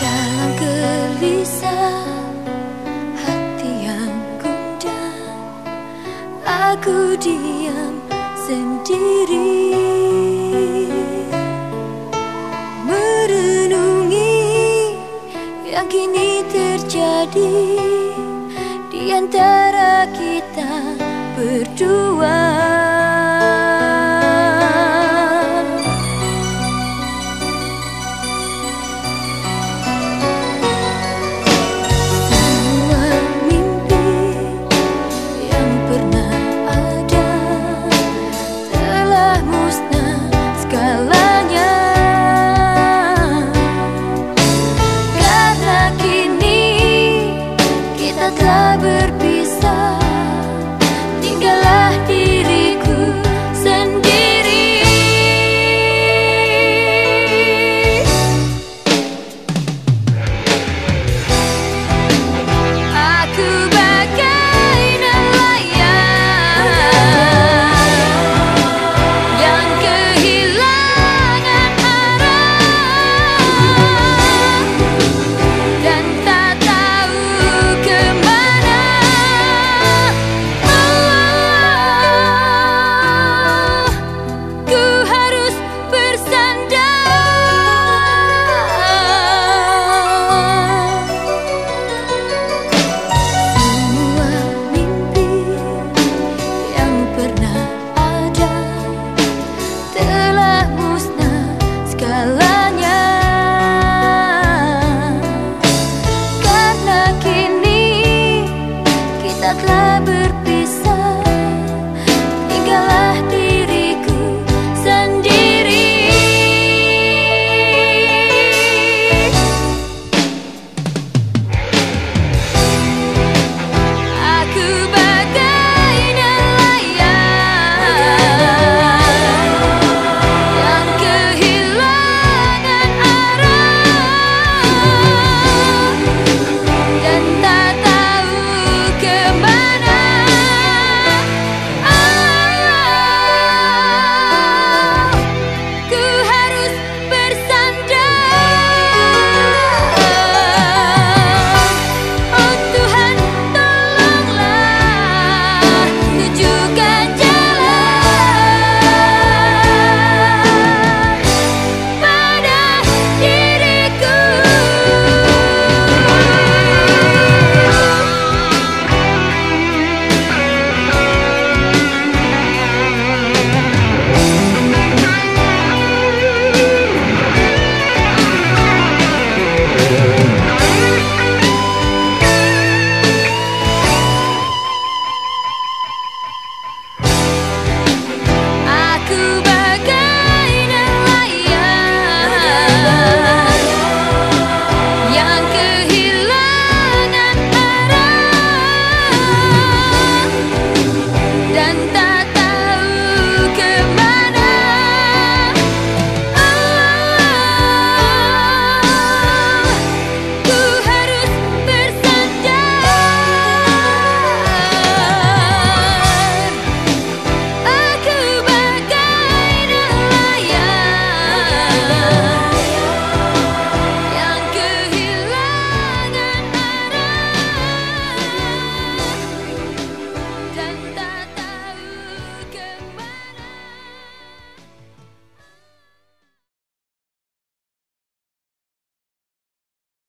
Dalam gelisah hati yang gundah Aku diam sendiri. Merenungi yang kini terjadi Di antara kita berdua 揺らぶ